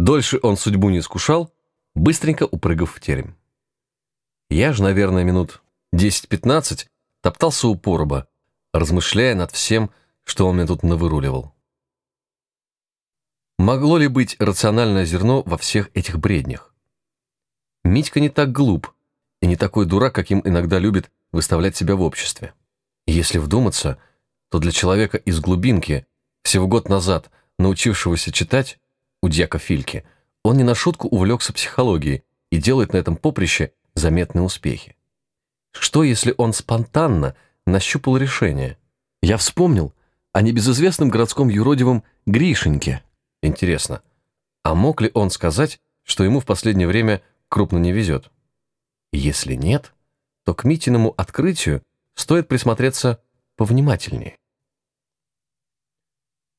Дольше он судьбу не искушал, быстренько упрыгав в терем. Я же, наверное, минут 10-15 топтался у пороба, размышляя над всем, что он мне тут навыруливал. Могло ли быть рациональное зерно во всех этих бреднях? Митька не так глуп и не такой дурак, каким иногда любит выставлять себя в обществе. Если вдуматься, то для человека из глубинки, всего год назад научившегося читать, у дьяка Фильки, он не на шутку увлекся психологией и делает на этом поприще заметные успехи. Что, если он спонтанно нащупал решение? Я вспомнил о небезызвестном городском юродивом Гришеньке. Интересно, а мог ли он сказать, что ему в последнее время крупно не везет? Если нет, то к Митиному открытию стоит присмотреться повнимательнее.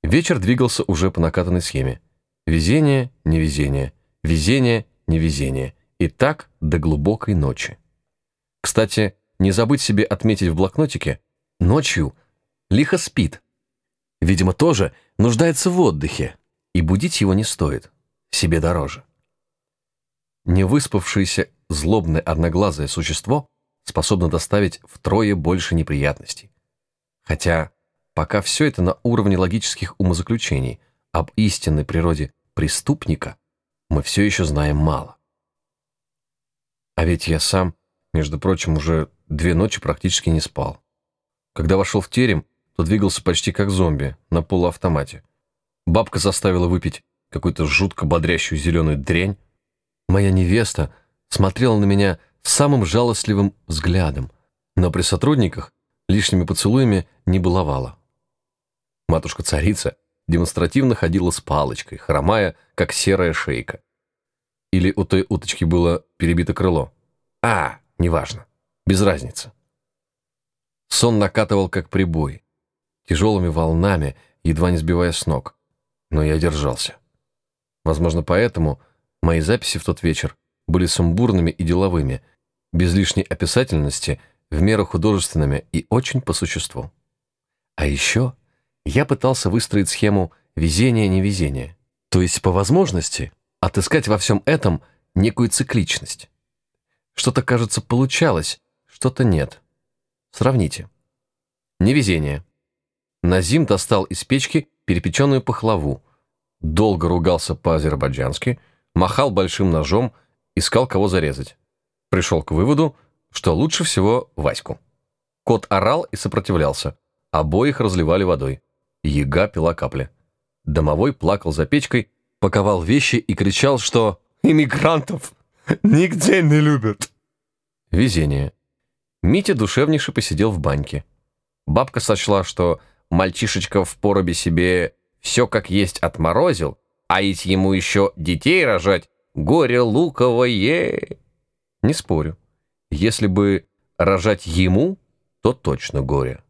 Вечер двигался уже по накатанной схеме. Везение, невезение, везение, невезение. И так до глубокой ночи. Кстати, не забыть себе отметить в блокнотике, ночью лихо спит. Видимо, тоже нуждается в отдыхе, и будить его не стоит, себе дороже. Невыспавшееся злобное одноглазое существо способно доставить втрое больше неприятностей. Хотя пока все это на уровне логических умозаключений об истинной природе преступника мы все еще знаем мало. А ведь я сам, между прочим, уже две ночи практически не спал. Когда вошел в терем, то двигался почти как зомби на полуавтомате. Бабка заставила выпить какую-то жутко бодрящую зеленую дрянь. Моя невеста смотрела на меня самым жалостливым взглядом, но при сотрудниках лишними поцелуями не баловала. Матушка-царица демонстративно ходила с палочкой, хромая, как серая шейка. Или у той уточки было перебито крыло. А, неважно, без разницы. Сон накатывал, как прибой, тяжелыми волнами, едва не сбивая с ног. Но я держался. Возможно, поэтому мои записи в тот вечер были сумбурными и деловыми, без лишней описательности, в меру художественными и очень по существу. А еще я пытался выстроить схему везения-невезения, то есть по возможности отыскать во всем этом некую цикличность. Что-то, кажется, получалось, что-то нет. Сравните. Невезение. Назим достал из печки перепеченную пахлаву, долго ругался по-азербайджански, махал большим ножом, искал кого зарезать. Пришел к выводу, что лучше всего Ваську. Кот орал и сопротивлялся. Обоих разливали водой. Яга пила капли. Домовой плакал за печкой, паковал вещи и кричал, что «Иммигрантов нигде не любят». Везение. Митя душевнейше посидел в баньке. Бабка сочла, что мальчишечка в поробе себе все как есть отморозил, а ведь ему еще детей рожать горе луковое. Не спорю. Если бы рожать ему, то точно горе.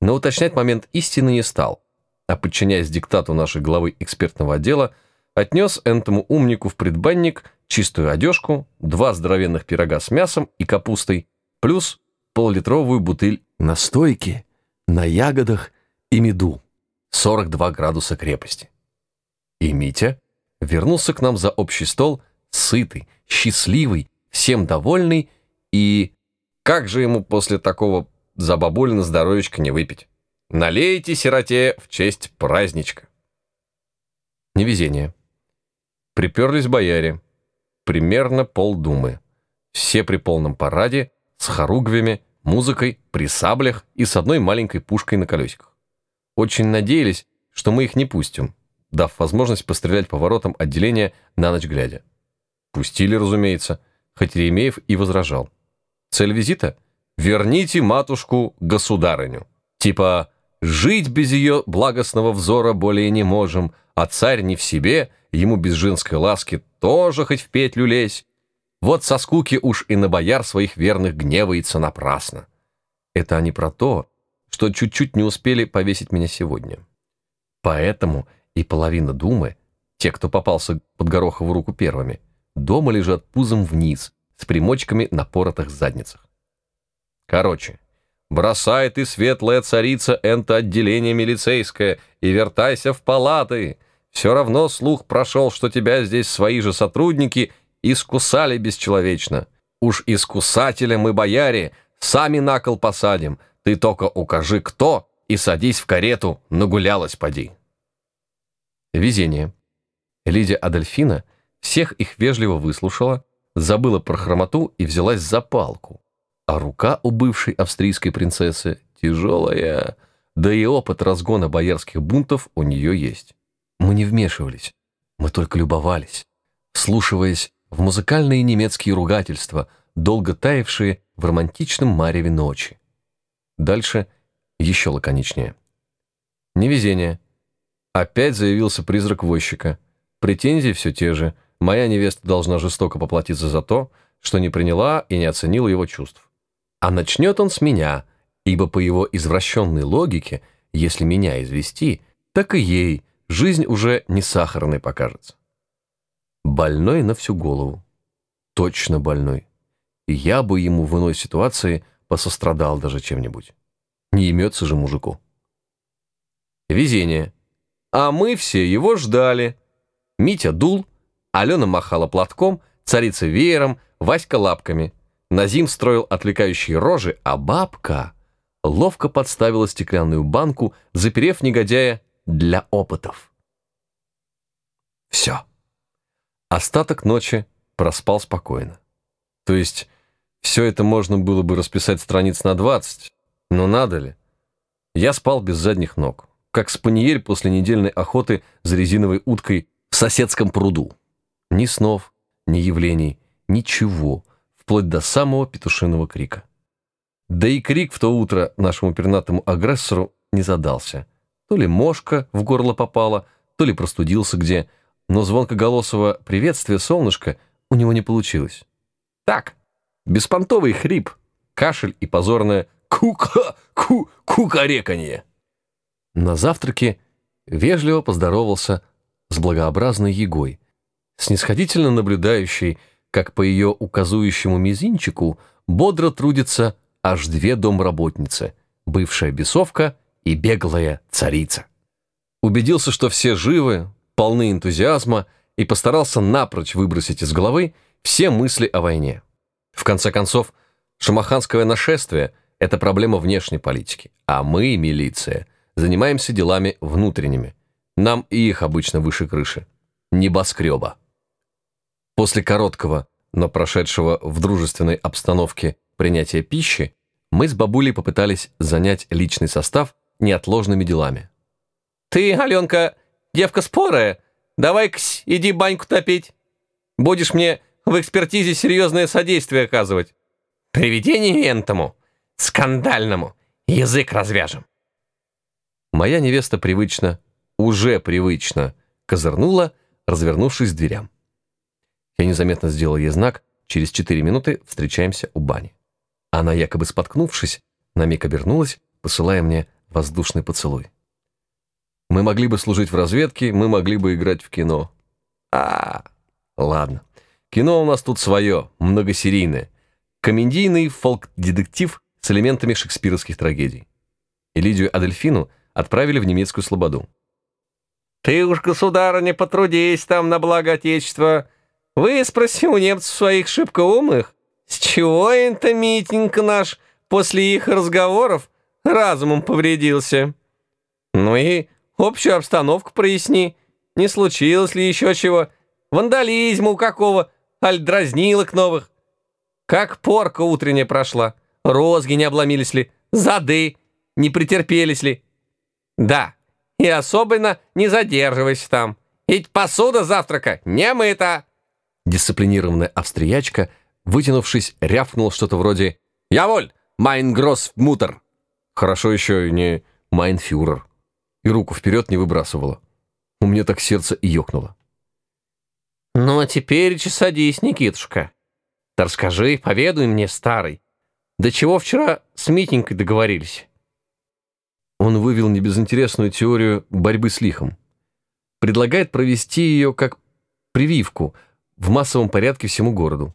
Но уточнять момент истины не стал, а, подчиняясь диктату нашей главы экспертного отдела, отнес этому умнику в предбанник чистую одежку, два здоровенных пирога с мясом и капустой, плюс поллитровую бутыль настойки на ягодах и меду, 42 градуса крепости. И Митя вернулся к нам за общий стол, сытый, счастливый, всем довольный и... Как же ему после такого за бабулина здоровечко не выпить. Налейте сироте в честь праздничка. Невезение. Приперлись бояре. Примерно полдумы. Все при полном параде, с хоругвями, музыкой, при саблях и с одной маленькой пушкой на колесиках. Очень надеялись, что мы их не пустим, дав возможность пострелять по воротам отделения на ночь глядя. Пустили, разумеется, хоть Еремеев и возражал. Цель визита — верните матушку государыню. Типа «жить без ее благостного взора более не можем, а царь не в себе, ему без женской ласки тоже хоть в петлю лезь. Вот со скуки уж и на бояр своих верных гневается напрасно». Это они про то, что чуть-чуть не успели повесить меня сегодня. Поэтому и половина думы, те, кто попался под Горохову руку первыми, дома лежат пузом вниз, с примочками на поротых задницах. Короче, бросай ты, светлая царица, это отделение милицейское, и вертайся в палаты. Все равно слух прошел, что тебя здесь свои же сотрудники искусали бесчеловечно. Уж искусателя мы, бояре, сами на кол посадим. Ты только укажи, кто, и садись в карету, нагулялась поди. Везение. Лидия Адольфина всех их вежливо выслушала, забыла про хромоту и взялась за палку. А рука у бывшей австрийской принцессы тяжелая, да и опыт разгона боярских бунтов у нее есть. Мы не вмешивались, мы только любовались, слушаясь в музыкальные немецкие ругательства, долго таявшие в романтичном мареве ночи. Дальше еще лаконичнее. Невезение. Опять заявился призрак возчика. Претензии все те же. Моя невеста должна жестоко поплатиться за то, что не приняла и не оценила его чувств. А начнет он с меня, ибо по его извращенной логике, если меня извести, так и ей жизнь уже не сахарной покажется. Больной на всю голову. Точно больной. И я бы ему в иной ситуации посострадал даже чем-нибудь. Не имется же мужику. Везение. А мы все его ждали. Митя дул, Алена махала платком, царица веером, Васька лапками. Назим строил отвлекающие рожи, а бабка ловко подставила стеклянную банку, заперев негодяя для опытов. Все. Остаток ночи проспал спокойно. То есть все это можно было бы расписать страниц на 20, но надо ли? Я спал без задних ног, как спаниель после недельной охоты за резиновой уткой в соседском пруду. Ни снов, ни явлений, ничего, вплоть до самого петушиного крика. Да и крик в то утро нашему пернатому агрессору не задался. То ли мошка в горло попала, то ли простудился где, но звонкоголосого приветствия солнышко у него не получилось. Так, беспонтовый хрип, кашель и позорное «ку-ка, ку-кукареканье». На завтраке вежливо поздоровался с благообразной егой, снисходительно наблюдающей, как по ее указующему мизинчику бодро трудится аж две домработницы, бывшая бесовка и беглая царица. Убедился, что все живы, полны энтузиазма и постарался напрочь выбросить из головы все мысли о войне. В конце концов, шамаханское нашествие – это проблема внешней политики, а мы, милиция, занимаемся делами внутренними. Нам и их обычно выше крыши. Небоскреба. После короткого, но прошедшего в дружественной обстановке принятия пищи, мы с бабулей попытались занять личный состав неотложными делами. «Ты, Аленка, Девка спорая. Давай-ка иди баньку топить. Будешь мне в экспертизе серьезное содействие оказывать. Привидению энтому, скандальному, язык развяжем. Моя невеста привычно, уже привычно, козырнула, развернувшись к дверям. Я незаметно сделал ей знак, через четыре минуты встречаемся у бани. Она, якобы споткнувшись, на миг обернулась, посылая мне воздушный поцелуй. Мы могли бы служить в разведке, мы могли бы играть в кино. А, ладно. Кино у нас тут свое, многосерийное. Комедийный фолк-детектив с элементами шекспировских трагедий. И Лидию Адельфину отправили в немецкую слободу. «Ты уж, государыня, потрудись там на благо Отечества. Вы спроси у немцев своих шибко умных, с чего это митинг наш после их разговоров разумом повредился? Ну и Общую обстановку проясни. Не случилось ли еще чего? Вандализму какого? Аль дразнилок новых? Как порка утренняя прошла? Розги не обломились ли? Зады не претерпелись ли? Да, и особенно не задерживайся там. Ведь посуда завтрака не мыта. Дисциплинированная австриячка, вытянувшись, рявкнул что-то вроде «Яволь, майн гросс мутер». Хорошо еще не майн фюрер и руку вперед не выбрасывала. У меня так сердце и ёкнуло. «Ну, а теперь садись, Никитушка. Да расскажи, поведуй мне, старый, до чего вчера с Митенькой договорились?» Он вывел небезынтересную теорию борьбы с лихом. Предлагает провести ее как прививку в массовом порядке всему городу.